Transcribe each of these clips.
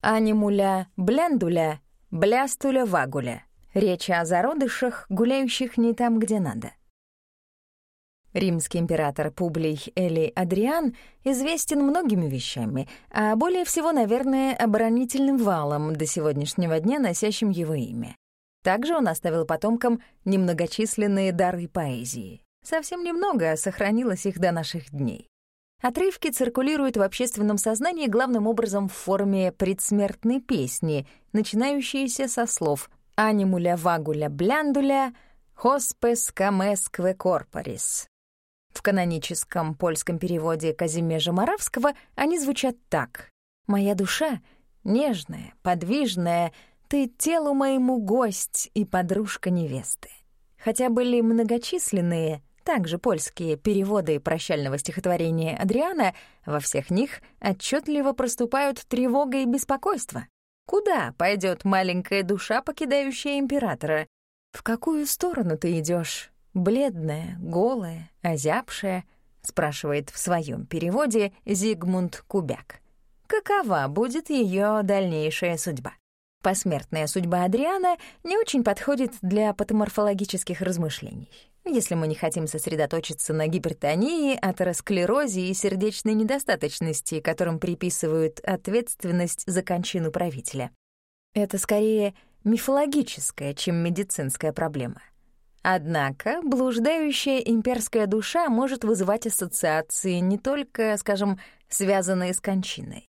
анимуля бляндуля, блястуля вагуля. Речь о зародышах, гуляющих не там, где надо. Римский император Публий Элий Адриан известен многими вещами, а более всего, наверное, оборонительным валом до сегодняшнего дня, носящим его имя. Также он оставил потомкам немногочисленные дары поэзии. Совсем немного сохранилось их до наших дней. Отрывки циркулируют в общественном сознании главным образом в форме предсмертной песни, начинающиеся со слов «анимуля вагуля бляндуля», «хоспес камескве корпорис», в каноническом польском переводе Казимежа Моравского они звучат так. «Моя душа, нежная, подвижная, ты телу моему гость и подружка невесты». Хотя были многочисленные, также польские переводы прощального стихотворения Адриана, во всех них отчетливо проступают тревога и беспокойство. Куда пойдет маленькая душа, покидающая императора? В какую сторону ты идешь? бледная, голая, озябшая, спрашивает в своем переводе Зигмунд Кубяк. Какова будет ее дальнейшая судьба? Посмертная судьба Адриана не очень подходит для патоморфологических размышлений. Если мы не хотим сосредоточиться на гипертонии, атеросклерозе и сердечной недостаточности, которым приписывают ответственность за кончину правителя. Это скорее мифологическая, чем медицинская проблема. Однако блуждающая имперская душа может вызывать ассоциации не только, скажем, связанные с кончиной.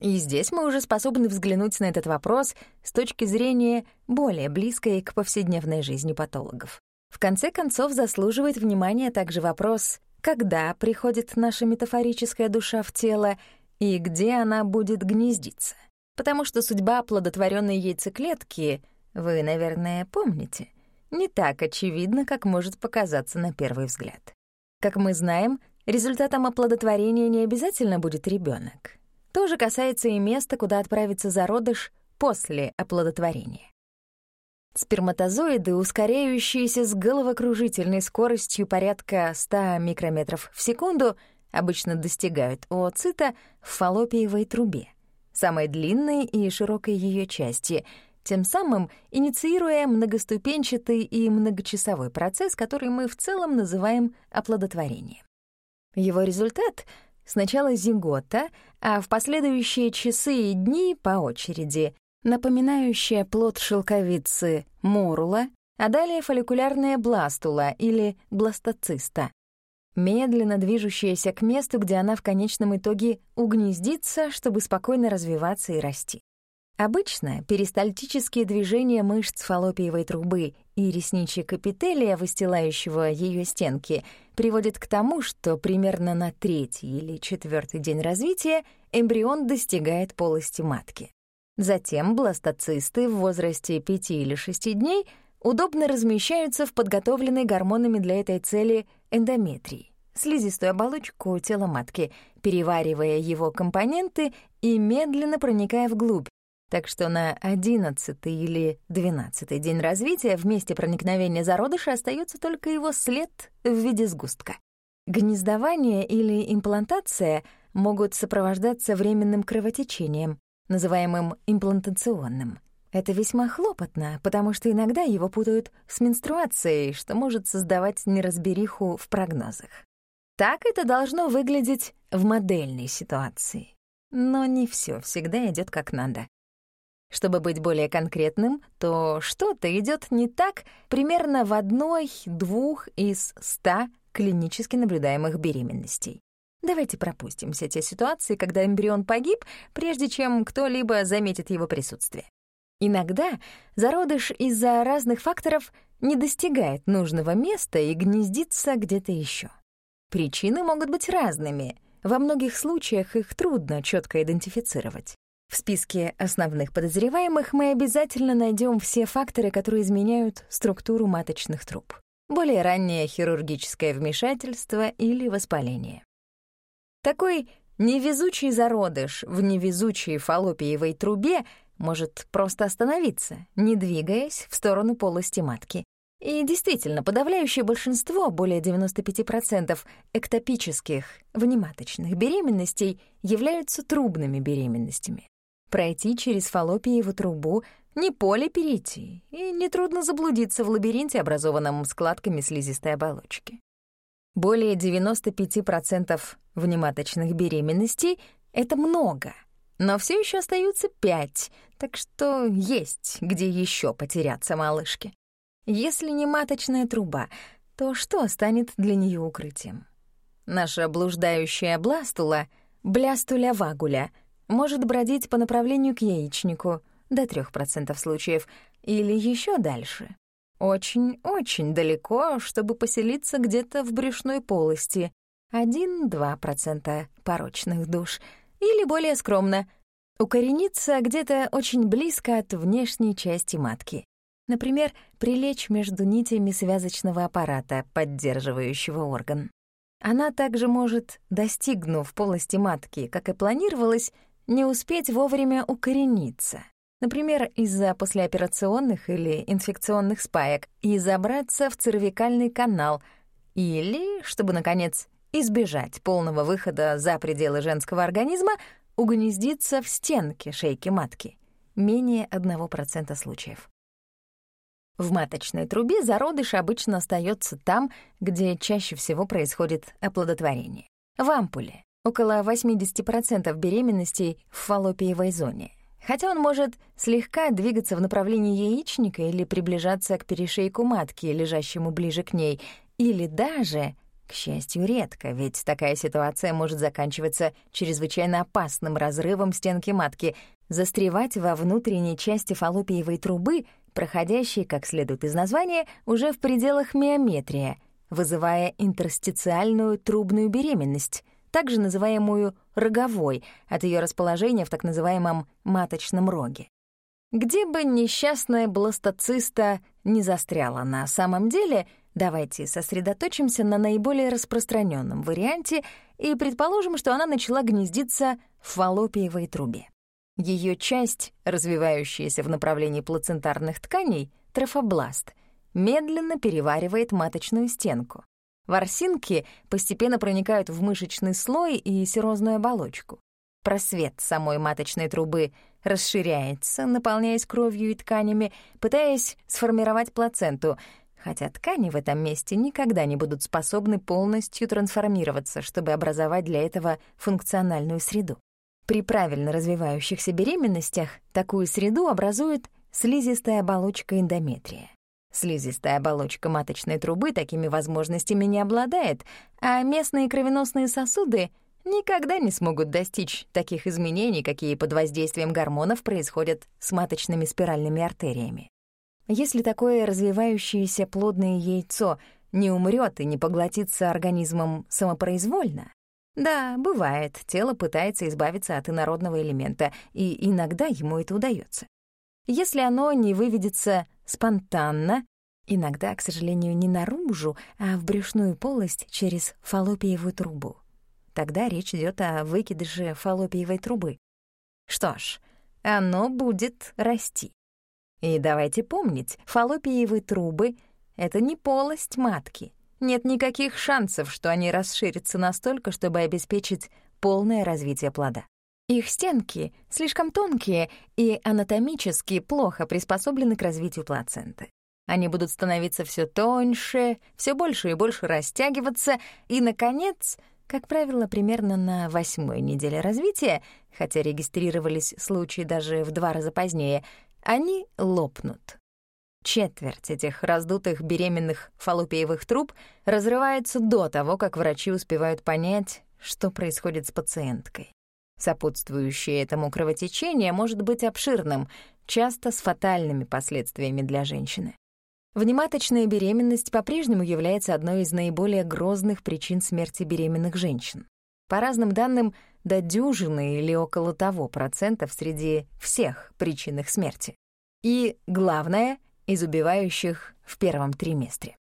И здесь мы уже способны взглянуть на этот вопрос с точки зрения более близкой к повседневной жизни патологов. В конце концов, заслуживает внимания также вопрос, когда приходит наша метафорическая душа в тело и где она будет гнездиться. Потому что судьба оплодотворенной яйцеклетки, вы, наверное, помните — не так очевидно, как может показаться на первый взгляд. Как мы знаем, результатом оплодотворения не обязательно будет ребенок. То же касается и места, куда отправится зародыш после оплодотворения. Сперматозоиды, ускоряющиеся с головокружительной скоростью порядка 100 микрометров в секунду, обычно достигают ooцita в фаллопиевой трубе, самой длинной и широкой ее части — тем самым инициируя многоступенчатый и многочасовой процесс, который мы в целом называем оплодотворением. Его результат — сначала зигота, а в последующие часы и дни по очереди, напоминающая плод шелковицы морула, а далее фолликулярная бластула или бластоциста, медленно движущаяся к месту, где она в конечном итоге угнездится, чтобы спокойно развиваться и расти. Обычно перистальтические движения мышц фаллопиевой трубы и ресничек эпителия, выстилающего ее стенки, приводят к тому, что примерно на третий или четвертый день развития эмбрион достигает полости матки. Затем бластоцисты в возрасте 5 или 6 дней удобно размещаются в подготовленной гормонами для этой цели эндометрии слизистую оболочку тела матки, переваривая его компоненты и медленно проникая вглубь, так что на одиннадцатый или двенадцатый день развития в месте проникновения зародыша остается только его след в виде сгустка. Гнездование или имплантация могут сопровождаться временным кровотечением, называемым имплантационным. Это весьма хлопотно, потому что иногда его путают с менструацией, что может создавать неразбериху в прогнозах. Так это должно выглядеть в модельной ситуации. Но не все всегда идет как надо. Чтобы быть более конкретным, то что-то идет не так примерно в одной-двух из ста клинически наблюдаемых беременностей. Давайте пропустим все те ситуации, когда эмбрион погиб, прежде чем кто-либо заметит его присутствие. Иногда зародыш из-за разных факторов не достигает нужного места и гнездится где-то еще. Причины могут быть разными. Во многих случаях их трудно четко идентифицировать. В списке основных подозреваемых мы обязательно найдем все факторы, которые изменяют структуру маточных труб. Более раннее хирургическое вмешательство или воспаление. Такой невезучий зародыш в невезучей фаллопиевой трубе может просто остановиться, не двигаясь в сторону полости матки. И действительно, подавляющее большинство, более 95% эктопических внематочных беременностей являются трубными беременностями. Пройти через фаллопиеву трубу — не поле перейти, и нетрудно заблудиться в лабиринте, образованном складками слизистой оболочки. Более 95% внематочных беременностей — это много, но все еще остаются 5, так что есть где еще потеряться малышке. Если не маточная труба, то что станет для нее укрытием? Наша блуждающая бластула, блястуля вагуля, может бродить по направлению к яичнику до 3% случаев или еще дальше. Очень-очень далеко, чтобы поселиться где-то в брюшной полости. 1-2% порочных душ. Или более скромно — укорениться где-то очень близко от внешней части матки. Например, прилечь между нитями связочного аппарата, поддерживающего орган. Она также может, достигнув полости матки, как и планировалось, не успеть вовремя укорениться например, из-за послеоперационных или инфекционных спаек, и забраться в цервикальный канал, или, чтобы, наконец, избежать полного выхода за пределы женского организма, угнездиться в стенке шейки матки. Менее 1% случаев. В маточной трубе зародыш обычно остается там, где чаще всего происходит оплодотворение. В ампуле. Около 80% беременностей в фаллопиевой зоне хотя он может слегка двигаться в направлении яичника или приближаться к перешейку матки, лежащему ближе к ней, или даже, к счастью, редко, ведь такая ситуация может заканчиваться чрезвычайно опасным разрывом стенки матки, застревать во внутренней части фаллопиевой трубы, проходящей, как следует из названия, уже в пределах миометрия, вызывая интерстициальную трубную беременность — также называемую роговой, от ее расположения в так называемом маточном роге. Где бы несчастная бластоциста не застряла на самом деле, давайте сосредоточимся на наиболее распространенном варианте и предположим, что она начала гнездиться в фаллопиевой трубе. Ее часть, развивающаяся в направлении плацентарных тканей, трофобласт, медленно переваривает маточную стенку. Ворсинки постепенно проникают в мышечный слой и серозную оболочку. Просвет самой маточной трубы расширяется, наполняясь кровью и тканями, пытаясь сформировать плаценту, хотя ткани в этом месте никогда не будут способны полностью трансформироваться, чтобы образовать для этого функциональную среду. При правильно развивающихся беременностях такую среду образует слизистая оболочка эндометрия. Слизистая оболочка маточной трубы такими возможностями не обладает, а местные кровеносные сосуды никогда не смогут достичь таких изменений, какие под воздействием гормонов происходят с маточными спиральными артериями. Если такое развивающееся плодное яйцо не умрет и не поглотится организмом самопроизвольно, да, бывает, тело пытается избавиться от инородного элемента, и иногда ему это удается. Если оно не выведется спонтанно, иногда, к сожалению, не наружу, а в брюшную полость через фаллопиевую трубу. Тогда речь идет о выкидыше фаллопиевой трубы. Что ж, оно будет расти. И давайте помнить, фаллопиевые трубы — это не полость матки. Нет никаких шансов, что они расширятся настолько, чтобы обеспечить полное развитие плода. Их стенки слишком тонкие и анатомически плохо приспособлены к развитию плаценты. Они будут становиться все тоньше, все больше и больше растягиваться, и, наконец, как правило, примерно на восьмой неделе развития, хотя регистрировались случаи даже в два раза позднее, они лопнут. Четверть этих раздутых беременных фаллопиевых труб разрывается до того, как врачи успевают понять, что происходит с пациенткой. Сопутствующее этому кровотечение может быть обширным, часто с фатальными последствиями для женщины. Внематочная беременность по-прежнему является одной из наиболее грозных причин смерти беременных женщин. По разным данным, до дюжины или около того процентов среди всех причин их смерти. И, главное, из убивающих в первом триместре.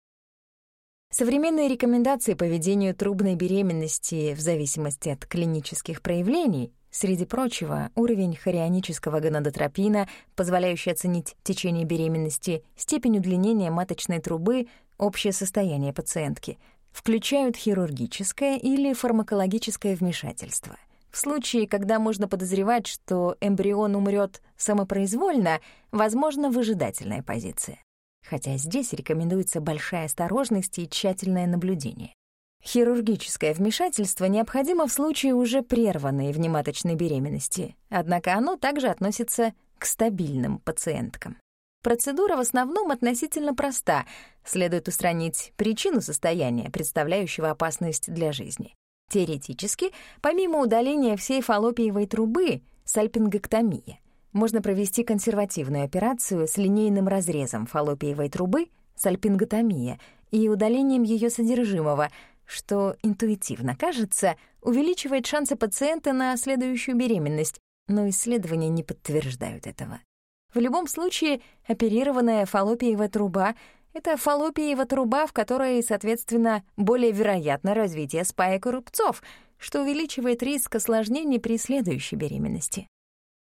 Современные рекомендации по ведению трубной беременности в зависимости от клинических проявлений, среди прочего, уровень хорионического гонадотропина, позволяющий оценить течение беременности, степень удлинения маточной трубы, общее состояние пациентки, включают хирургическое или фармакологическое вмешательство. В случае, когда можно подозревать, что эмбрион умрет самопроизвольно, возможна выжидательная позиция. Хотя здесь рекомендуется большая осторожность и тщательное наблюдение. Хирургическое вмешательство необходимо в случае уже прерванной внематочной беременности, однако оно также относится к стабильным пациенткам. Процедура в основном относительно проста. Следует устранить причину состояния, представляющего опасность для жизни. Теоретически, помимо удаления всей фаллопиевой трубы, сальпингоктомия, можно провести консервативную операцию с линейным разрезом фаллопиевой трубы, сальпинготомия, и удалением ее содержимого, что интуитивно кажется, увеличивает шансы пациента на следующую беременность, но исследования не подтверждают этого. В любом случае, оперированная фаллопиевая труба — это фаллопиева труба, в которой, соответственно, более вероятно развитие спаек и рубцов, что увеличивает риск осложнений при следующей беременности.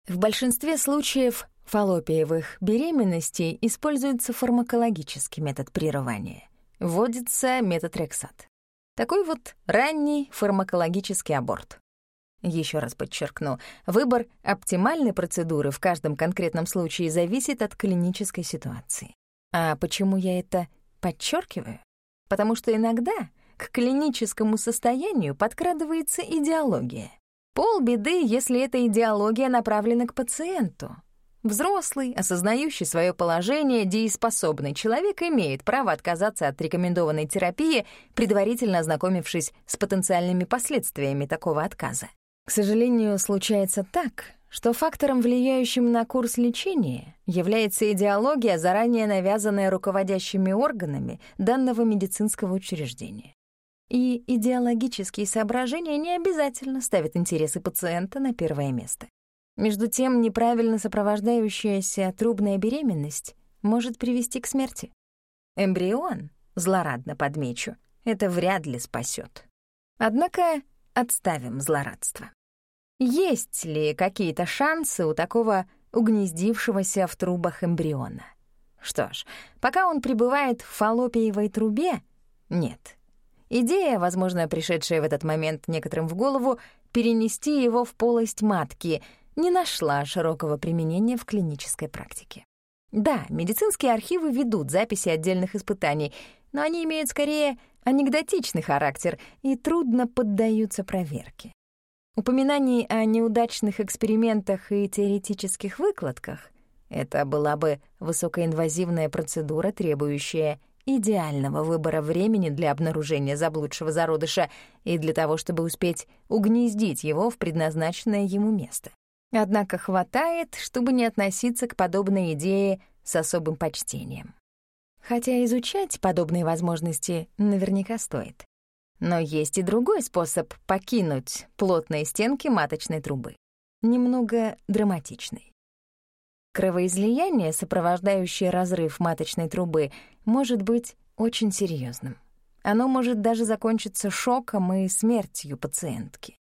В большинстве случаев фаллопиевых беременностей используется фармакологический метод прерывания. Вводится метод Рексат. Такой вот ранний фармакологический аборт. Еще раз подчеркну, выбор оптимальной процедуры в каждом конкретном случае зависит от клинической ситуации. А почему я это подчеркиваю? Потому что иногда к клиническому состоянию подкрадывается идеология. Пол беды, если эта идеология направлена к пациенту. Взрослый, осознающий свое положение, дееспособный человек имеет право отказаться от рекомендованной терапии, предварительно ознакомившись с потенциальными последствиями такого отказа. К сожалению, случается так, что фактором, влияющим на курс лечения, является идеология, заранее навязанная руководящими органами данного медицинского учреждения. И идеологические соображения не обязательно ставят интересы пациента на первое место. Между тем, неправильно сопровождающаяся трубная беременность может привести к смерти. Эмбрион, злорадно подмечу, это вряд ли спасет. Однако Отставим злорадство. Есть ли какие-то шансы у такого угнездившегося в трубах эмбриона? Что ж, пока он пребывает в фаллопиевой трубе, нет. Идея, возможно, пришедшая в этот момент некоторым в голову, перенести его в полость матки, не нашла широкого применения в клинической практике. Да, медицинские архивы ведут записи отдельных испытаний, но они имеют скорее анекдотичный характер и трудно поддаются проверке. Упоминаний о неудачных экспериментах и теоретических выкладках — это была бы высокоинвазивная процедура, требующая идеального выбора времени для обнаружения заблудшего зародыша и для того, чтобы успеть угнездить его в предназначенное ему место. Однако хватает, чтобы не относиться к подобной идее с особым почтением. Хотя изучать подобные возможности наверняка стоит. Но есть и другой способ покинуть плотные стенки маточной трубы. Немного драматичный. Кровоизлияние, сопровождающее разрыв маточной трубы, может быть очень серьезным. Оно может даже закончиться шоком и смертью пациентки.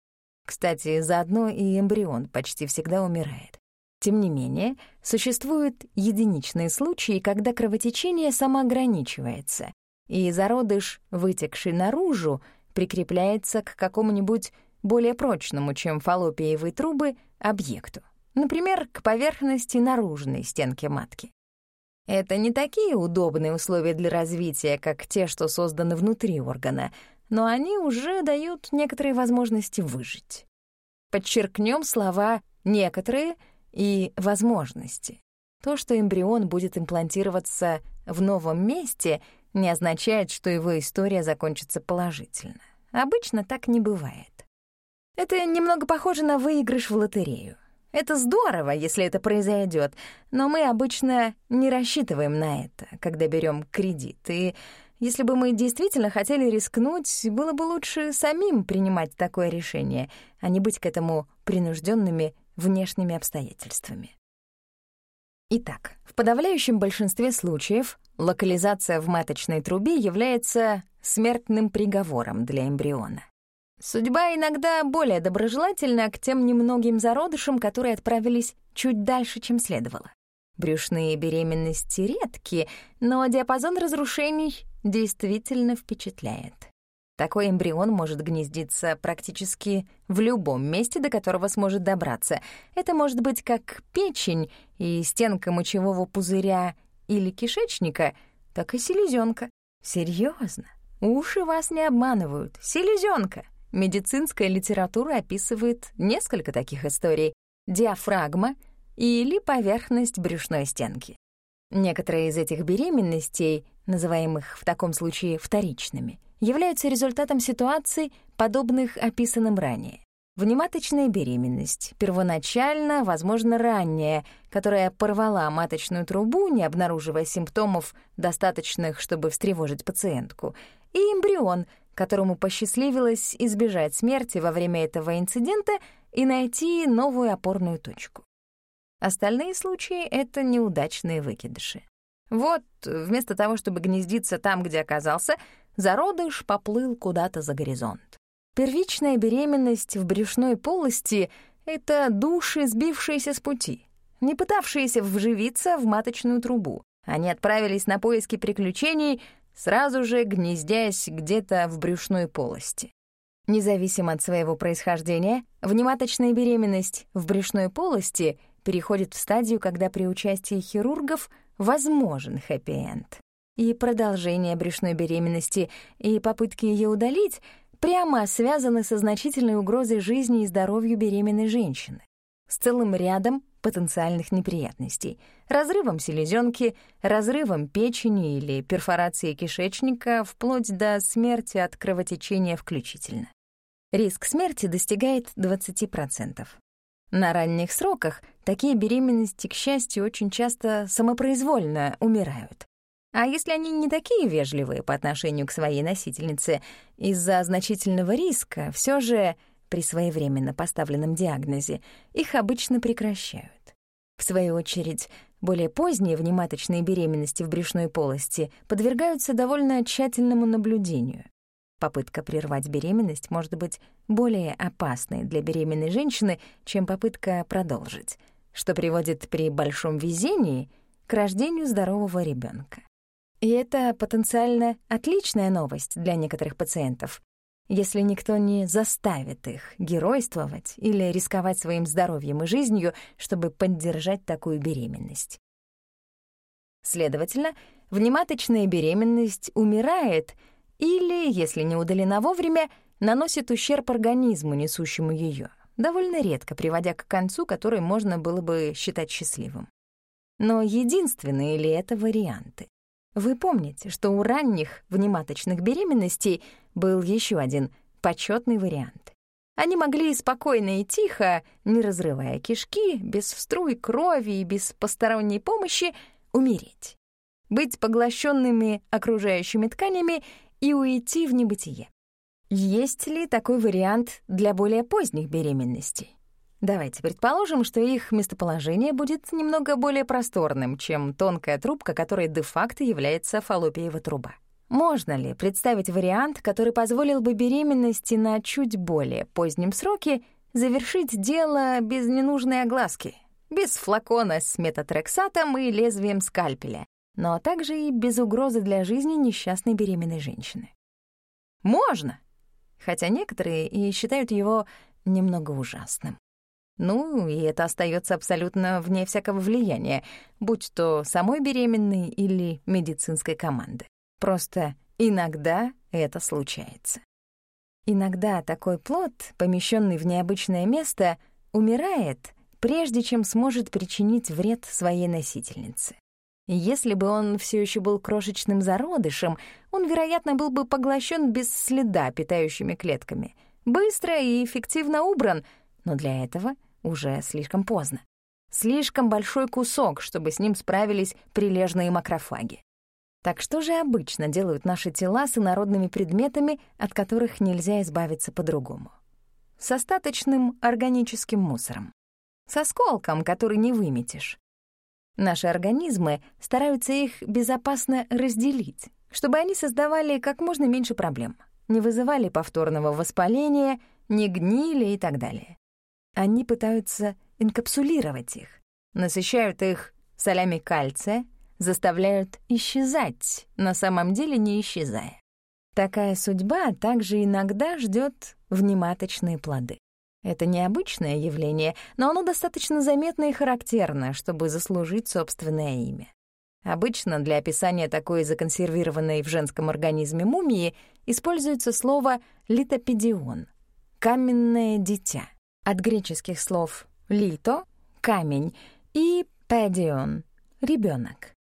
Кстати, заодно и эмбрион почти всегда умирает. Тем не менее, существуют единичные случаи, когда кровотечение самоограничивается, и зародыш, вытекший наружу, прикрепляется к какому-нибудь более прочному, чем фаллопиевые трубы, объекту, например, к поверхности наружной стенки матки. Это не такие удобные условия для развития, как те, что созданы внутри органа, но они уже дают некоторые возможности выжить. Подчеркнем слова «некоторые», и возможности. То, что эмбрион будет имплантироваться в новом месте, не означает, что его история закончится положительно. Обычно так не бывает. Это немного похоже на выигрыш в лотерею. Это здорово, если это произойдет, но мы обычно не рассчитываем на это, когда берем кредит. И если бы мы действительно хотели рискнуть, было бы лучше самим принимать такое решение, а не быть к этому принужденными внешними обстоятельствами. Итак, в подавляющем большинстве случаев локализация в маточной трубе является смертным приговором для эмбриона. Судьба иногда более доброжелательна к тем немногим зародышам, которые отправились чуть дальше, чем следовало. Брюшные беременности редки, но диапазон разрушений действительно впечатляет. Такой эмбрион может гнездиться практически в любом месте, до которого сможет добраться. Это может быть как печень и стенка мочевого пузыря или кишечника, так и селезенка. Серьезно? Уши вас не обманывают. Селезенка. Медицинская литература описывает несколько таких историй. Диафрагма или поверхность брюшной стенки. Некоторые из этих беременностей, называемых в таком случае вторичными, являются результатом ситуаций, подобных описанным ранее. Внематочная беременность, первоначально, возможно, ранняя, которая порвала маточную трубу, не обнаруживая симптомов, достаточных, чтобы встревожить пациентку, и эмбрион, которому посчастливилось избежать смерти во время этого инцидента и найти новую опорную точку. Остальные случаи — это неудачные выкидыши. Вот, вместо того, чтобы гнездиться там, где оказался, зародыш поплыл куда-то за горизонт. Первичная беременность в брюшной полости — это души, сбившиеся с пути, не пытавшиеся вживиться в маточную трубу. Они отправились на поиски приключений, сразу же гнездясь где-то в брюшной полости. Независимо от своего происхождения, внематочная беременность в брюшной полости переходит в стадию, когда при участии хирургов возможен хэппи-энд. И продолжение брюшной беременности и попытки ее удалить прямо связаны со значительной угрозой жизни и здоровью беременной женщины, с целым рядом потенциальных неприятностей, разрывом селезенки, разрывом печени или перфорацией кишечника, вплоть до смерти от кровотечения включительно. Риск смерти достигает 20%. На ранних сроках такие беременности, к счастью, очень часто самопроизвольно умирают. А если они не такие вежливые по отношению к своей носительнице, из-за значительного риска все же при своевременно поставленном диагнозе их обычно прекращают. В свою очередь, более поздние внематочные беременности в брюшной полости подвергаются довольно тщательному наблюдению. Попытка прервать беременность может быть более опасной для беременной женщины, чем попытка продолжить, что приводит при большом везении к рождению здорового ребенка. И это потенциально отличная новость для некоторых пациентов, если никто не заставит их геройствовать или рисковать своим здоровьем и жизнью, чтобы поддержать такую беременность. Следовательно, внематочная беременность умирает — или, если не удалена вовремя, наносит ущерб организму, несущему ее, довольно редко приводя к концу, который можно было бы считать счастливым. Но единственные ли это варианты? Вы помните, что у ранних внематочных беременностей был еще один почетный вариант. Они могли спокойно и тихо, не разрывая кишки, без струй крови и без посторонней помощи, умереть. Быть поглощенными окружающими тканями и уйти в небытие. Есть ли такой вариант для более поздних беременностей? Давайте предположим, что их местоположение будет немного более просторным, чем тонкая трубка, которая де-факто является фаллопиева труба. Можно ли представить вариант, который позволил бы беременности на чуть более позднем сроке завершить дело без ненужной огласки, без флакона с метатрексатом и лезвием скальпеля, но также и без угрозы для жизни несчастной беременной женщины. Можно, хотя некоторые и считают его немного ужасным. Ну, и это остается абсолютно вне всякого влияния, будь то самой беременной или медицинской команды. Просто иногда это случается. Иногда такой плод, помещенный в необычное место, умирает, прежде чем сможет причинить вред своей носительнице. Если бы он все еще был крошечным зародышем, он, вероятно, был бы поглощен без следа питающими клетками, быстро и эффективно убран, но для этого уже слишком поздно. Слишком большой кусок, чтобы с ним справились прилежные макрофаги. Так что же обычно делают наши тела с инородными предметами, от которых нельзя избавиться по-другому? С остаточным органическим мусором. С осколком, который не выметишь. Наши организмы стараются их безопасно разделить, чтобы они создавали как можно меньше проблем, не вызывали повторного воспаления, не гнили и так далее. Они пытаются инкапсулировать их, насыщают их солями кальция, заставляют исчезать, на самом деле не исчезая. Такая судьба также иногда ждет внематочные плоды. Это необычное явление, но оно достаточно заметно и характерно, чтобы заслужить собственное имя. Обычно для описания такой законсервированной в женском организме мумии используется слово «литопедион» — «каменное дитя». От греческих слов «лито» — «камень» и «педион» — «ребенок».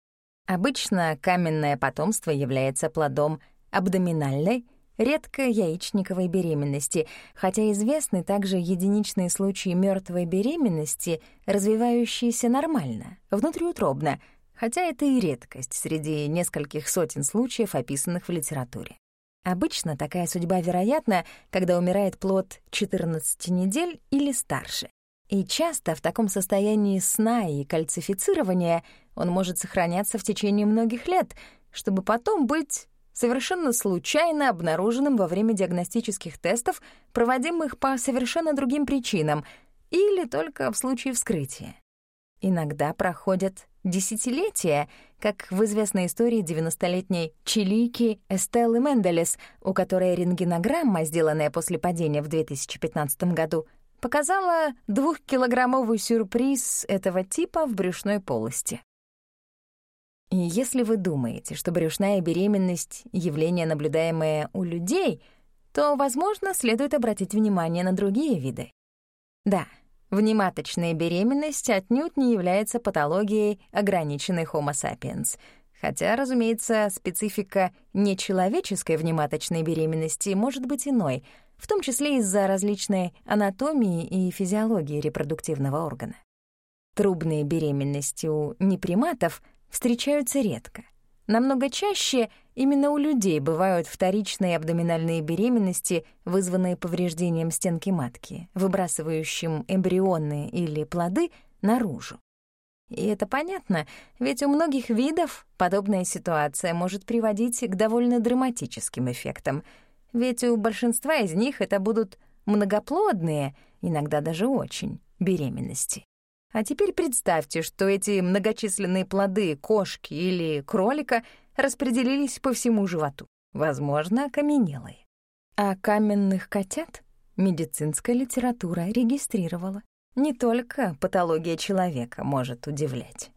Обычно каменное потомство является плодом абдоминальной, редко яичниковой беременности, хотя известны также единичные случаи мертвой беременности, развивающиеся нормально, внутриутробно, хотя это и редкость среди нескольких сотен случаев, описанных в литературе. Обычно такая судьба вероятна, когда умирает плод 14 недель или старше. И часто в таком состоянии сна и кальцифицирования он может сохраняться в течение многих лет, чтобы потом быть совершенно случайно обнаруженным во время диагностических тестов, проводимых по совершенно другим причинам, или только в случае вскрытия. Иногда проходят десятилетия, как в известной истории 90-летней чилийки Эстеллы Менделес, у которой рентгенограмма, сделанная после падения в 2015 году, показала двухкилограммовый сюрприз этого типа в брюшной полости. И если вы думаете, что брюшная беременность — явление, наблюдаемое у людей, то, возможно, следует обратить внимание на другие виды. Да, внематочная беременность отнюдь не является патологией ограниченной Homo sapiens, хотя, разумеется, специфика нечеловеческой внематочной беременности может быть иной, в том числе из-за различной анатомии и физиологии репродуктивного органа. Трубные беременности у неприматов — встречаются редко. Намного чаще именно у людей бывают вторичные абдоминальные беременности, вызванные повреждением стенки матки, выбрасывающим эмбрионы или плоды наружу. И это понятно, ведь у многих видов подобная ситуация может приводить к довольно драматическим эффектам, ведь у большинства из них это будут многоплодные, иногда даже очень, беременности. А теперь представьте, что эти многочисленные плоды кошки или кролика распределились по всему животу, возможно, окаменелые. А каменных котят медицинская литература регистрировала. Не только патология человека может удивлять.